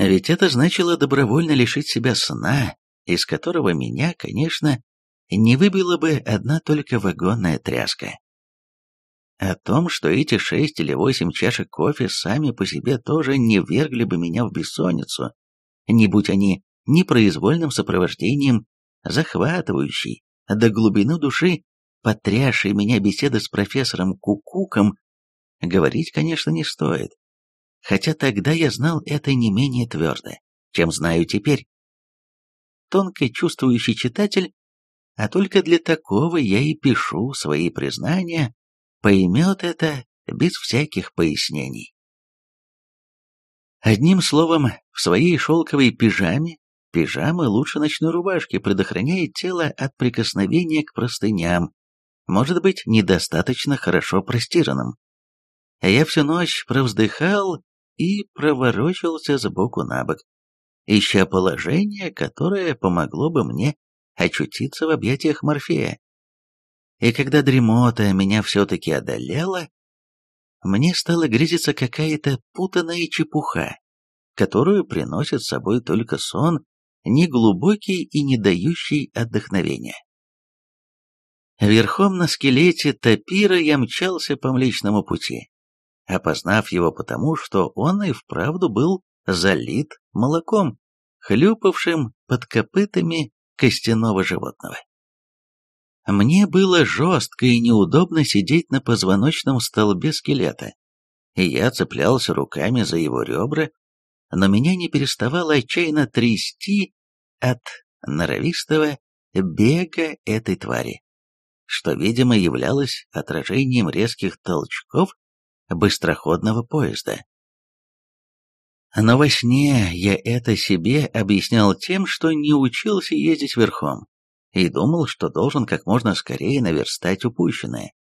Ведь это значило добровольно лишить себя сна, из которого меня, конечно, не выбила бы одна только вагонная тряска. О том, что эти шесть или восемь чашек кофе сами по себе тоже не вергли бы меня в бессонницу, не будь они непроизвольным сопровождением захватывающей до глубины души, потрясшей меня беседы с профессором Кукуком, говорить, конечно, не стоит. Хотя тогда я знал это не менее твердо, чем знаю теперь. Тонко чувствующий читатель, а только для такого я и пишу свои признания, поймет это без всяких пояснений. Одним словом, в своей шелковой пижаме, пижама лучше ночной рубашки, предохраняет тело от прикосновения к простыням, может быть, недостаточно хорошо простиранным. Я всю ночь провздыхал и проворочился сбоку на бок, ища положение, которое помогло бы мне очутиться в объятиях Морфея. И когда дремота меня все-таки одолела, мне стала грезиться какая-то путанная чепуха, которую приносит с собой только сон, неглубокий и не дающий отдохновения. Верхом на скелете тапира я мчался по Млечному пути, опознав его потому, что он и вправду был залит молоком, хлюпавшим под копытами костяного животного. Мне было жестко и неудобно сидеть на позвоночном столбе скелета, и я цеплялся руками за его ребра, но меня не переставало отчаянно трясти от норовистого бега этой твари, что, видимо, являлось отражением резких толчков быстроходного поезда. Но во сне я это себе объяснял тем, что не учился ездить верхом, и думал, что должен как можно скорее наверстать упущенное,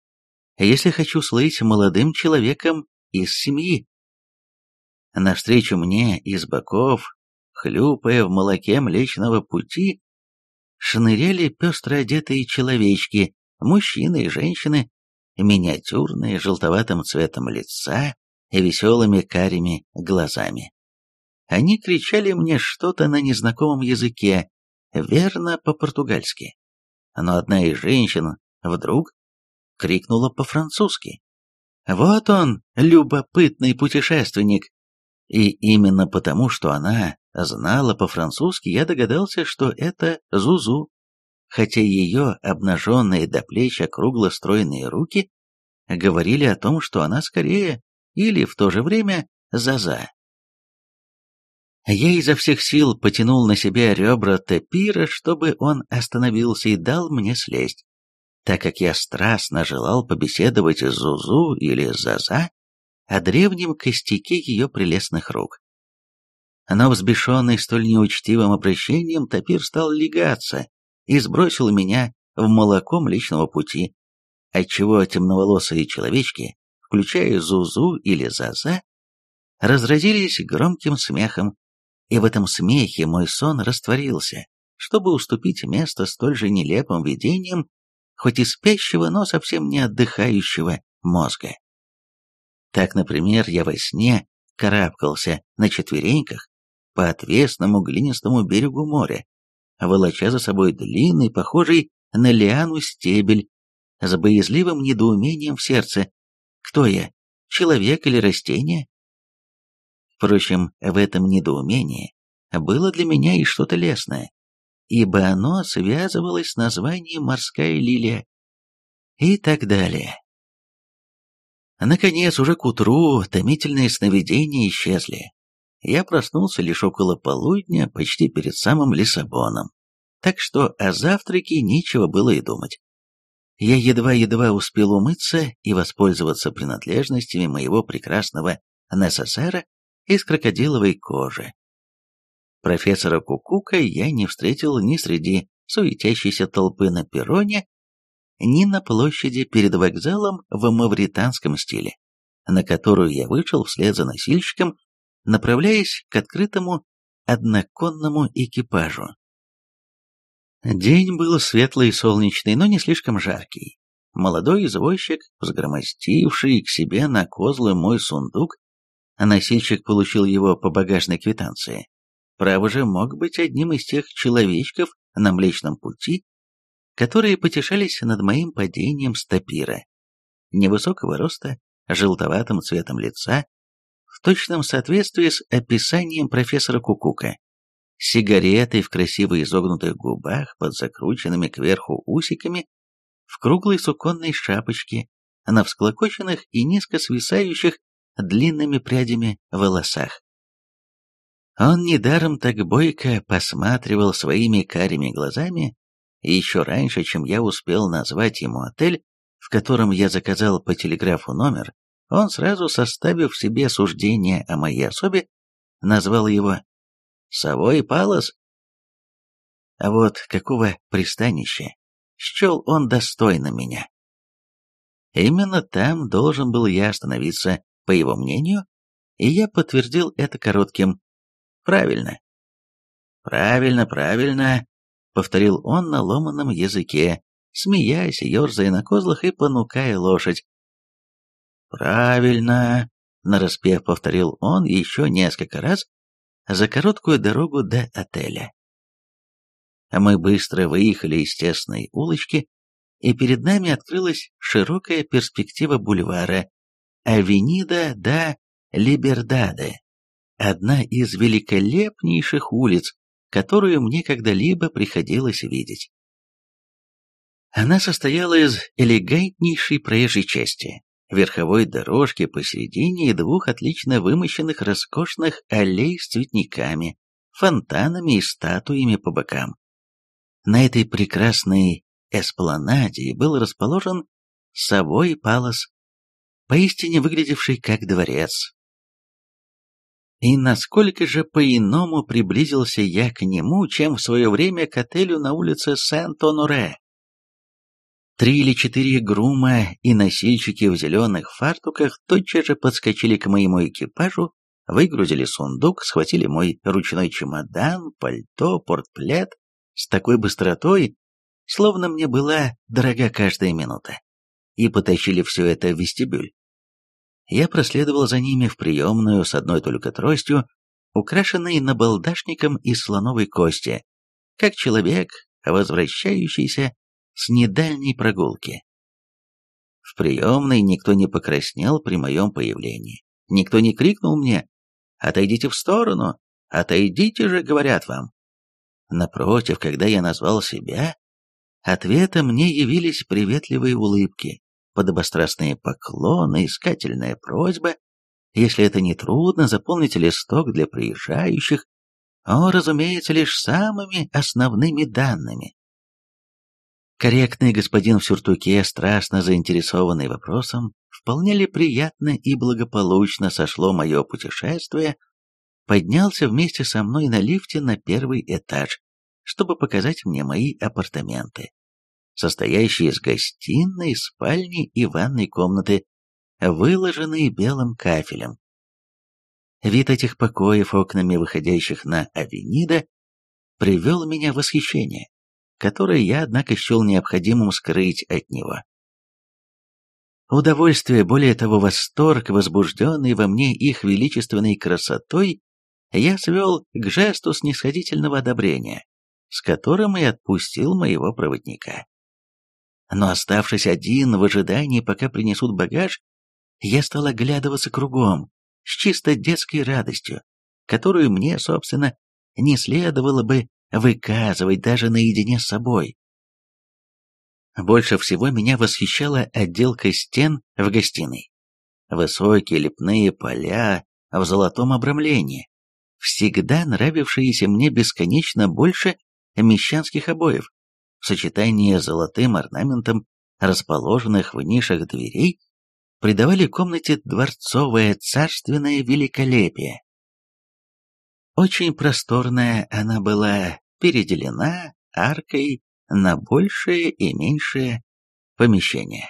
если хочу слыть молодым человеком из семьи. Навстречу мне из боков, хлюпая в молоке Млечного Пути, шныряли пестро одетые человечки, мужчины и женщины, миниатюрные, желтоватым цветом лица и веселыми карими глазами. Они кричали мне что-то на незнакомом языке, верно по-португальски. Но одна из женщин вдруг крикнула по-французски. «Вот он, любопытный путешественник!» И именно потому, что она знала по-французски, я догадался, что это Зузу, хотя ее обнаженные до плеч округло-стройные руки говорили о том, что она скорее или в то же время Заза. Я изо всех сил потянул на себя ребра Тепира, чтобы он остановился и дал мне слезть, так как я страстно желал побеседовать с Зузу или Заза о древнем костяке ее прелестных рук. Но взбешенный столь неучтивым обращением, Тапир стал легаться и сбросил меня в молоком личного пути, отчего темноволосые человечки, включая Зузу или Заза, разразились громким смехом, и в этом смехе мой сон растворился, чтобы уступить место столь же нелепым видениям, хоть и спящего, но совсем не отдыхающего мозга. Так, например, я во сне карабкался на четвереньках по отвесному глинистому берегу моря, волоча за собой длинный, похожий на лиану стебель, с боязливым недоумением в сердце. Кто я, человек или растение? Впрочем, в этом недоумении было для меня и что-то лесное, ибо оно связывалось с названием «морская лилия» и так далее. Наконец, уже к утру томительные сновидения исчезли. Я проснулся лишь около полудня, почти перед самым Лиссабоном, так что о завтраке нечего было и думать. Я едва-едва успел умыться и воспользоваться принадлежностями моего прекрасного НССР из крокодиловой кожи. Профессора Кукука я не встретил ни среди суетящейся толпы на перроне, ни на площади перед вокзалом в мавританском стиле, на которую я вышел вслед за носильщиком, направляясь к открытому одноконному экипажу. День был светлый и солнечный, но не слишком жаркий. Молодой извозчик, взгромостивший к себе на козлы мой сундук, носильщик получил его по багажной квитанции, право же, мог быть одним из тех человечков на Млечном Пути, которые потешались над моим падением с топира. Невысокого роста, желтоватым цветом лица, в точном соответствии с описанием профессора Кукука. Сигаретой в красиво изогнутых губах под закрученными кверху усиками, в круглой суконной шапочке, на всклокоченных и низко свисающих длинными прядями волосах. Он недаром так бойко посматривал своими карими глазами и еще раньше, чем я успел назвать ему отель, в котором я заказал по телеграфу номер, он сразу, составив себе суждение о моей особе, назвал его «Совой Палас». А вот какого пристанища счел он достойно меня. Именно там должен был я остановиться, по его мнению, и я подтвердил это коротким «правильно». «Правильно, правильно», — повторил он на ломаном языке, смеясь, ерзая на козлах и понукая лошадь. «Правильно», — нараспев повторил он еще несколько раз за короткую дорогу до отеля. Мы быстро выехали из тесной улочки, и перед нами открылась широкая перспектива бульвара Авенида да Либердаде, одна из великолепнейших улиц, которую мне когда-либо приходилось видеть. Она состояла из элегантнейшей проезжей части, верховой дорожки посередине двух отлично вымощенных роскошных аллей с цветниками, фонтанами и статуями по бокам. На этой прекрасной эспланаде был расположен Совой Палас, поистине выглядевший как дворец, и насколько же по-иному приблизился я к нему, чем в свое время к отелю на улице Сент-Оноре. Три или четыре грума и носильщики в зеленых фартуках тотчас же подскочили к моему экипажу, выгрузили сундук, схватили мой ручной чемодан, пальто, портплет с такой быстротой, словно мне была дорога каждая минута, и потащили все это в вестибюль. Я проследовал за ними в приемную с одной только тростью, украшенной набалдашником из слоновой кости, как человек, возвращающийся с недальней прогулки. В приемной никто не покраснел при моем появлении. Никто не крикнул мне «Отойдите в сторону! Отойдите же!» — говорят вам. Напротив, когда я назвал себя, ответом мне явились приветливые улыбки, подобострастные поклоны, искательная просьба, если это не трудно, заполнить листок для приезжающих, о, разумеется, лишь самыми основными данными. Корректный господин в сюртуке, страстно заинтересованный вопросом, вполне ли приятно и благополучно сошло мое путешествие, поднялся вместе со мной на лифте на первый этаж, чтобы показать мне мои апартаменты состоящий из гостиной, спальни и ванной комнаты, выложенные белым кафелем. Вид этих покоев, окнами выходящих на Авенида, привел меня в восхищение, которое я, однако, счел необходимым скрыть от него. Удовольствие, более того, восторг, возбужденный во мне их величественной красотой, я свел к жесту снисходительного одобрения, с которым и отпустил моего проводника. Но оставшись один в ожидании, пока принесут багаж, я стал оглядываться кругом с чисто детской радостью, которую мне, собственно, не следовало бы выказывать даже наедине с собой. Больше всего меня восхищала отделка стен в гостиной. Высокие лепные поля в золотом обрамлении, всегда нравившиеся мне бесконечно больше мещанских обоев в сочетании с золотым орнаментом расположенных в нишах дверей, придавали комнате дворцовое царственное великолепие. Очень просторная она была переделена аркой на большее и меньшее помещение.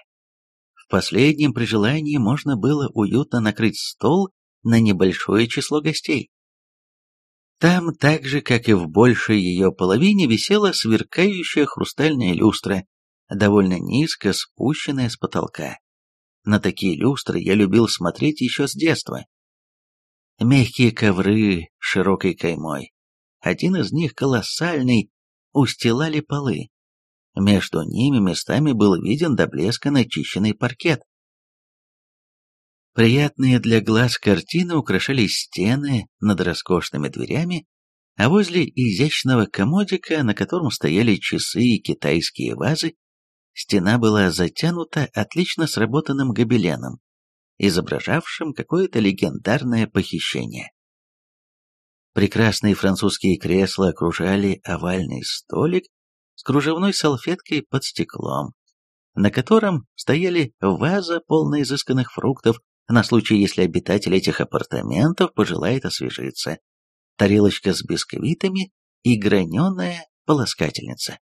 В последнем при желании можно было уютно накрыть стол на небольшое число гостей. Там, так же, как и в большей ее половине, висела сверкающая хрустальная люстра, довольно низко спущенная с потолка. На такие люстры я любил смотреть еще с детства. Мягкие ковры широкой каймой, один из них колоссальный, устилали полы. Между ними местами был виден до блеска начищенный паркет. Приятные для глаз картины украшали стены над роскошными дверями, а возле изящного комодика, на котором стояли часы и китайские вазы, стена была затянута отлично сработанным гобеленом, изображавшим какое-то легендарное похищение. Прекрасные французские кресла окружали овальный столик с кружевной салфеткой под стеклом, на котором стояли ваза, полная изысканных фруктов, на случай, если обитатель этих апартаментов пожелает освежиться, тарелочка с бисквитами и граненая полоскательница.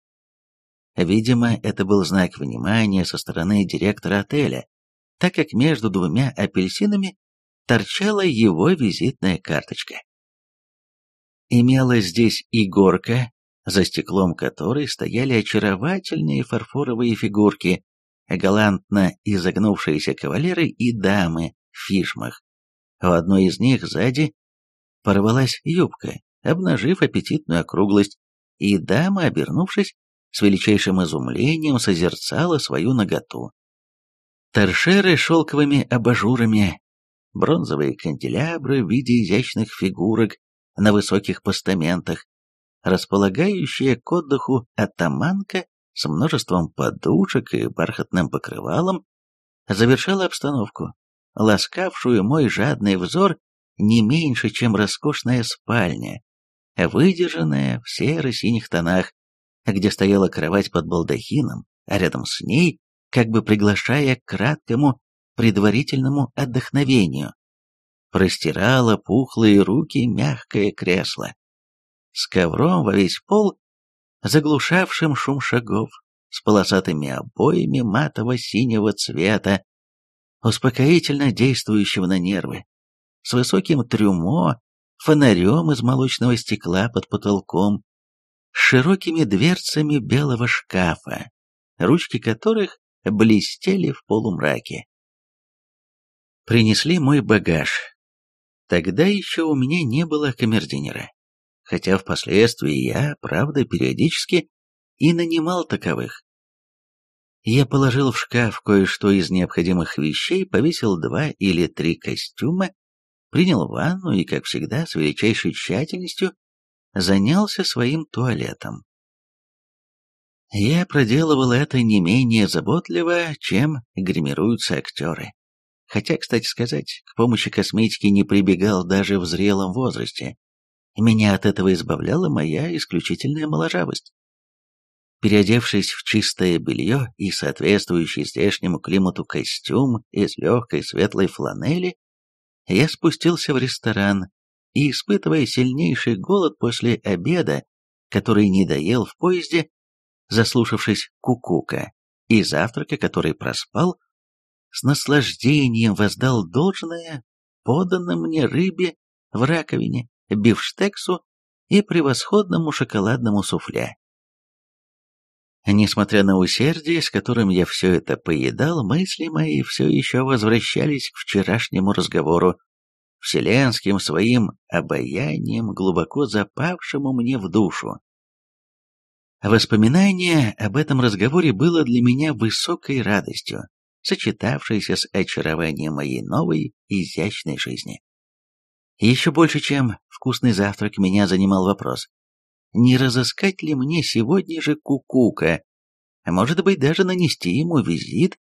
Видимо, это был знак внимания со стороны директора отеля, так как между двумя апельсинами торчала его визитная карточка. Имелась здесь и горка, за стеклом которой стояли очаровательные фарфоровые фигурки, галантно изогнувшиеся кавалеры и дамы в фишмах. В одной из них сзади порвалась юбка, обнажив аппетитную округлость, и дама, обернувшись, с величайшим изумлением созерцала свою наготу. Торшеры шелковыми абажурами, бронзовые канделябры в виде изящных фигурок на высоких постаментах, располагающая к отдыху атаманка с множеством подушек и бархатным покрывалом, завершала обстановку, ласкавшую мой жадный взор не меньше, чем роскошная спальня, выдержанная в серо-синих тонах, где стояла кровать под балдахином, а рядом с ней, как бы приглашая к краткому предварительному отдохновению, простирала пухлые руки мягкое кресло. С ковром во весь пол, заглушавшим шум шагов, с полосатыми обоями матово-синего цвета, успокоительно действующего на нервы, с высоким трюмо, фонарем из молочного стекла под потолком, с широкими дверцами белого шкафа, ручки которых блестели в полумраке. Принесли мой багаж. Тогда еще у меня не было камердинера, хотя впоследствии я, правда, периодически и нанимал таковых. Я положил в шкаф кое-что из необходимых вещей, повесил два или три костюма принял ванну и, как всегда, с величайшей тщательностью занялся своим туалетом. Я проделывал это не менее заботливо, чем гримируются актеры. Хотя, кстати сказать, к помощи косметики не прибегал даже в зрелом возрасте. Меня от этого избавляла моя исключительная моложавость. Переодевшись в чистое белье и соответствующий здешнему климату костюм из легкой светлой фланели, я спустился в ресторан и, испытывая сильнейший голод после обеда, который не доел в поезде, заслушавшись кукука, и завтрака, который проспал, с наслаждением воздал должное поданным мне рыбе в раковине, бифштексу и превосходному шоколадному суфле. Несмотря на усердие, с которым я все это поедал, мысли мои все еще возвращались к вчерашнему разговору, вселенским своим обаянием, глубоко запавшему мне в душу. Воспоминание об этом разговоре было для меня высокой радостью, сочетавшейся с очарованием моей новой, изящной жизни. Еще больше, чем вкусный завтрак, меня занимал вопрос, не разыскать ли мне сегодня же Кукука, а может быть даже нанести ему визит,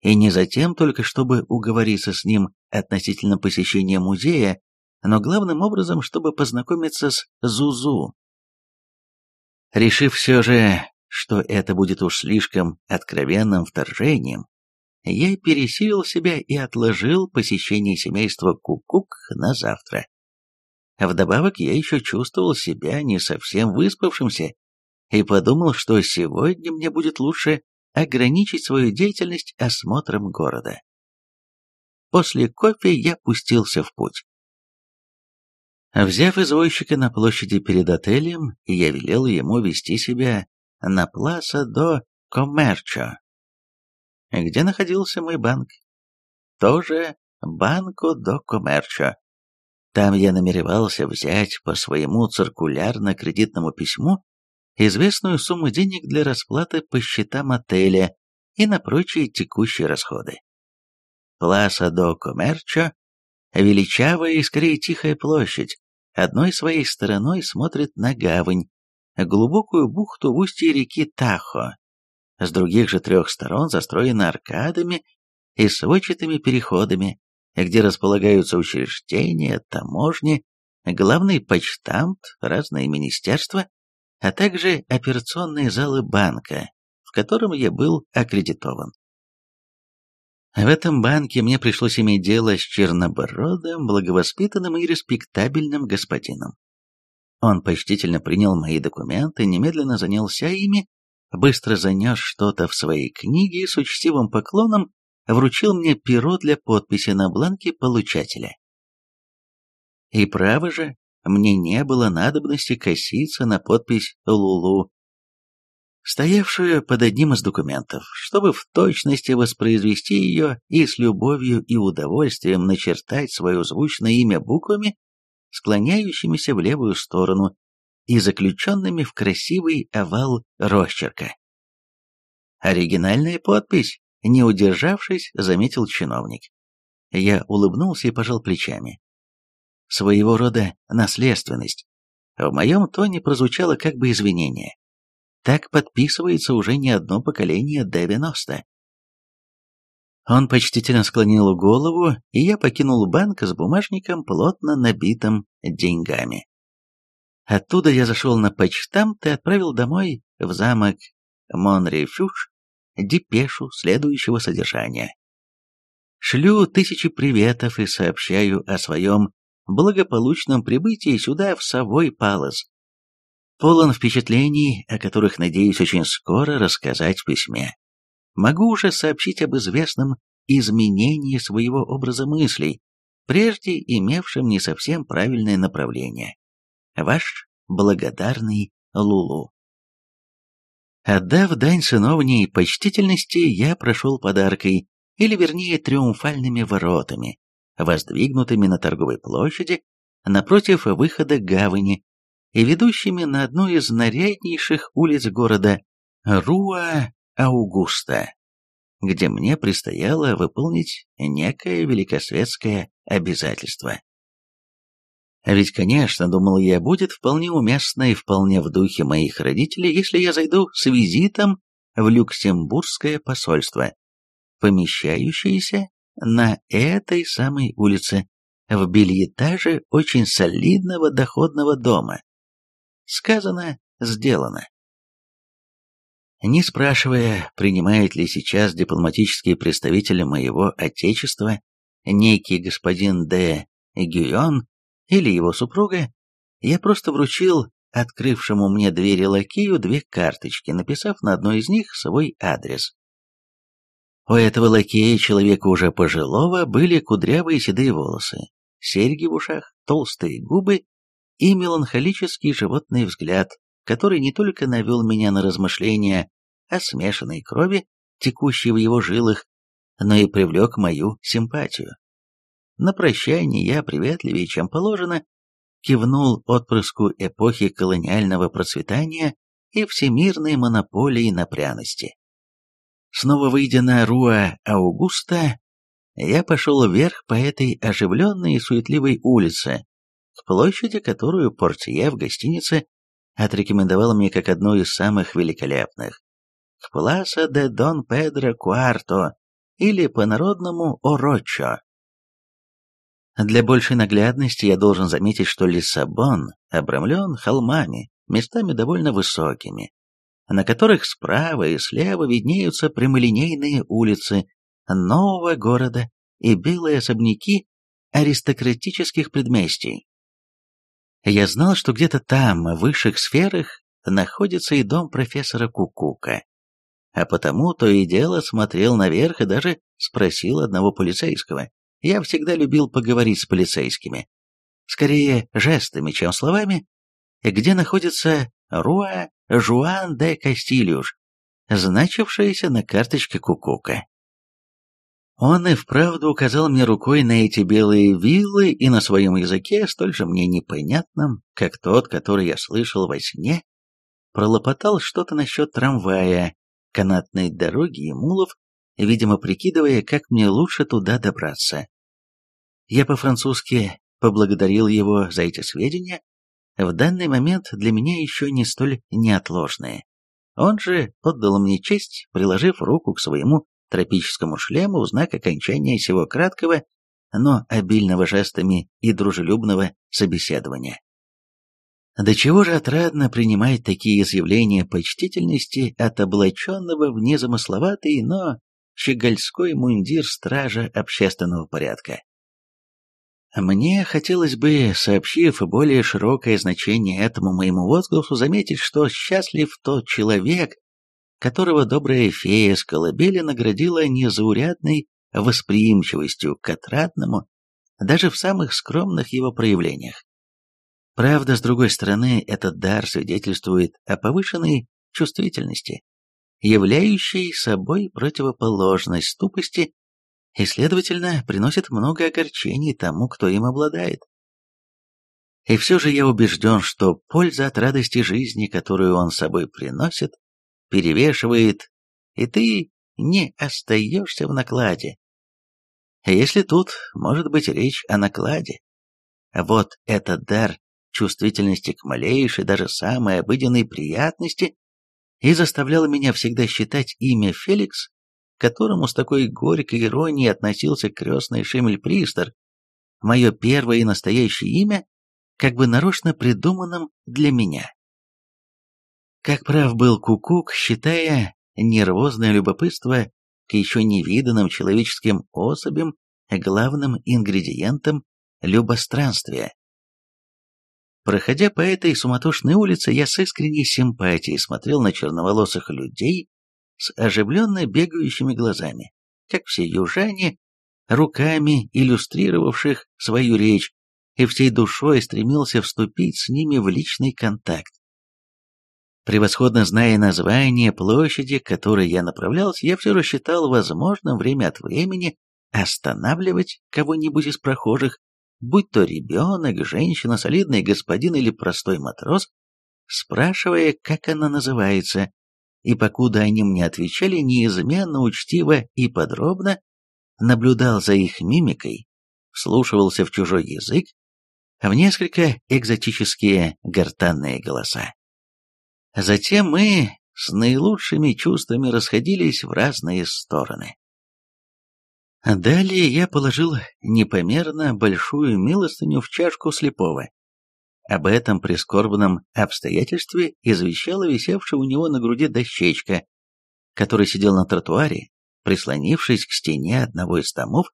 и не затем только, чтобы уговориться с ним относительно посещения музея, но главным образом, чтобы познакомиться с Зузу. Решив все же, что это будет уж слишком откровенным вторжением, я пересилил себя и отложил посещение семейства Кукук на завтра. Вдобавок я еще чувствовал себя не совсем выспавшимся и подумал, что сегодня мне будет лучше ограничить свою деятельность осмотром города. После кофе я пустился в путь. Взяв извозчика на площади перед отелем, я велел ему вести себя на Пласа до Коммерчо, где находился мой банк. Тоже Банко до Коммерчо. Там я намеревался взять по своему циркулярно-кредитному письму известную сумму денег для расплаты по счетам отеля и на прочие текущие расходы. Пласа до Комерчо – величавая и скорее тихая площадь, одной своей стороной смотрит на гавань, глубокую бухту в устье реки Тахо. С других же трех сторон застроена аркадами и сводчатыми переходами, где располагаются учреждения, таможни, главный почтамт, разные министерства, а также операционные залы банка, в котором я был аккредитован. В этом банке мне пришлось иметь дело с чернобородым, благовоспитанным и респектабельным господином. Он почтительно принял мои документы, немедленно занялся ими, быстро занес что-то в своей книге и с учтивым поклоном вручил мне перо для подписи на бланке получателя. И право же, мне не было надобности коситься на подпись «Лулу», стоявшую под одним из документов, чтобы в точности воспроизвести ее и с любовью и удовольствием начертать свое звучное имя буквами, склоняющимися в левую сторону и заключенными в красивый овал росчерка. Оригинальная подпись, не удержавшись, заметил чиновник. Я улыбнулся и пожал плечами. Своего рода наследственность. В моем тоне прозвучало как бы извинение. Так подписывается уже не одно поколение Д-90. Он почтительно склонил голову, и я покинул банк с бумажником, плотно набитым деньгами. Оттуда я зашел на почтамт и отправил домой в замок Монрефюж депешу следующего содержания. Шлю тысячи приветов и сообщаю о своем благополучном прибытии сюда, в Совой Палас. Полон впечатлений, о которых надеюсь очень скоро рассказать в письме. Могу уже сообщить об известном изменении своего образа мыслей, прежде имевшем не совсем правильное направление. Ваш благодарный Лулу. Отдав дань сыновней почтительности, я прошел подаркой, или вернее триумфальными воротами, воздвигнутыми на торговой площади, напротив выхода гавани, и ведущими на одну из наряднейших улиц города Руа Аугуста, где мне предстояло выполнить некое великосветское обязательство. А ведь, конечно, думал я, будет вполне уместно и вполне в духе моих родителей, если я зайду с визитом в Люксембургское посольство, помещающееся на этой самой улице, в бельетаже очень солидного доходного дома. Сказано, сделано. Не спрашивая, принимает ли сейчас дипломатические представители моего отечества некий господин Д. Гюйон или его супруга, я просто вручил открывшему мне двери лакею две карточки, написав на одной из них свой адрес. У этого лакея, человека уже пожилого, были кудрявые седые волосы, серьги в ушах, толстые губы и меланхолический животный взгляд, который не только навел меня на размышления о смешанной крови, текущей в его жилах, но и привлек мою симпатию. На прощание я приветливее, чем положено, кивнул отпрыску эпохи колониального процветания и всемирной монополии на пряности. Снова выйдя на Руа Аугуста, я пошел вверх по этой оживленной и суетливой улице, к площади, которую портье в гостинице отрекомендовал мне как одну из самых великолепных, к Пласа де Дон Педро Куарто, или по-народному Орочо. Для большей наглядности я должен заметить, что Лиссабон обрамлен холмами, местами довольно высокими, на которых справа и слева виднеются прямолинейные улицы нового города и белые особняки аристократических предместий. Я знал, что где-то там, в высших сферах, находится и дом профессора Кукука, а потому то и дело смотрел наверх и даже спросил одного полицейского, я всегда любил поговорить с полицейскими, скорее жестами, чем словами, где находится Руа Жуан де Кастильюш, значившаяся на карточке Кукука. Он и вправду указал мне рукой на эти белые виллы и на своем языке, столь же мне непонятном, как тот, который я слышал во сне, пролопотал что-то насчет трамвая, канатной дороги и мулов, видимо, прикидывая, как мне лучше туда добраться. Я по-французски поблагодарил его за эти сведения, в данный момент для меня еще не столь неотложные. Он же отдал мне честь, приложив руку к своему тропическому шлему в знак окончания сего краткого, но обильного жестами и дружелюбного собеседования. До чего же отрадно принимать такие изъявления почтительности от облаченного в незамысловатый, но щегольской мундир стража общественного порядка. Мне хотелось бы, сообщив более широкое значение этому моему возгласу, заметить, что счастлив тот человек, которого добрая фея с колыбели наградила незаурядной восприимчивостью к отрадному, даже в самых скромных его проявлениях. Правда, с другой стороны, этот дар свидетельствует о повышенной чувствительности, являющей собой противоположность тупости и, следовательно, приносит много огорчений тому, кто им обладает. И все же я убежден, что польза от радости жизни, которую он собой приносит, перевешивает, и ты не остаешься в накладе. Если тут может быть речь о накладе, вот этот дар чувствительности к малейшей, даже самой обыденной приятности и заставлял меня всегда считать имя Феликс, которому с такой горькой иронией относился крестный Шимель-Пристер, мое первое и настоящее имя, как бы нарочно придуманным для меня. Как прав был Кукук, считая нервозное любопытство к еще невиданным человеческим особям главным ингредиентом любостранствия. Проходя по этой суматошной улице, я с искренней симпатией смотрел на черноволосых людей с оживленно бегающими глазами, как все южане, руками иллюстрировавших свою речь, и всей душой стремился вступить с ними в личный контакт. Превосходно зная название площади, к которой я направлялся, я все же считал возможным время от времени останавливать кого-нибудь из прохожих, будь то ребенок, женщина, солидный господин или простой матрос, спрашивая, как она называется, и покуда они мне отвечали неизменно, учтиво и подробно, наблюдал за их мимикой, вслушивался в чужой язык, в несколько экзотические гортанные голоса. Затем мы с наилучшими чувствами расходились в разные стороны. Далее я положил непомерно большую милостыню в чашку слепого. Об этом прискорбном обстоятельстве извещала висевшая у него на груди дощечка, который сидел на тротуаре, прислонившись к стене одного из домов,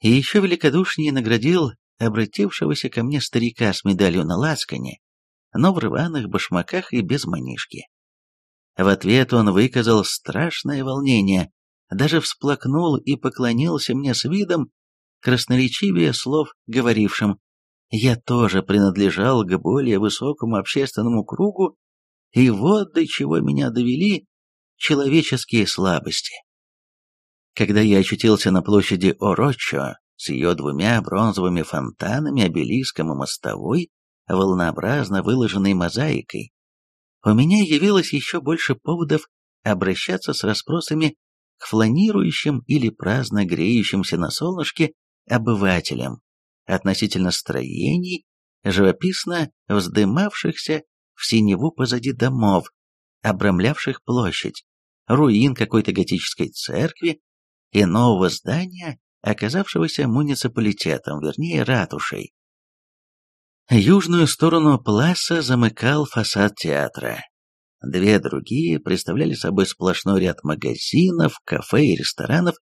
и еще великодушнее наградил обратившегося ко мне старика с медалью на лацкане, но в рваных башмаках и без манишки. В ответ он выказал страшное волнение, даже всплакнул и поклонился мне с видом, красноречивее слов говорившим. Я тоже принадлежал к более высокому общественному кругу, и вот до чего меня довели человеческие слабости. Когда я очутился на площади Орочо с ее двумя бронзовыми фонтанами, обелиском и мостовой, волнообразно выложенной мозаикой, у меня явилось еще больше поводов обращаться с расспросами к фланирующим или праздно греющимся на солнышке обывателям относительно строений, живописно вздымавшихся в синеву позади домов, обрамлявших площадь, руин какой-то готической церкви и нового здания, оказавшегося муниципалитетом, вернее ратушей. Южную сторону Пласа замыкал фасад театра. Две другие представляли собой сплошной ряд магазинов, кафе и ресторанов.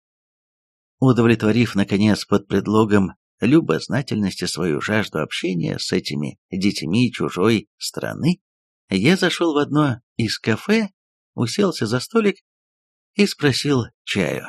Удовлетворив, наконец, под предлогом любознательности свою жажду общения с этими детьми чужой страны, я зашел в одно из кафе, уселся за столик и спросил чаю.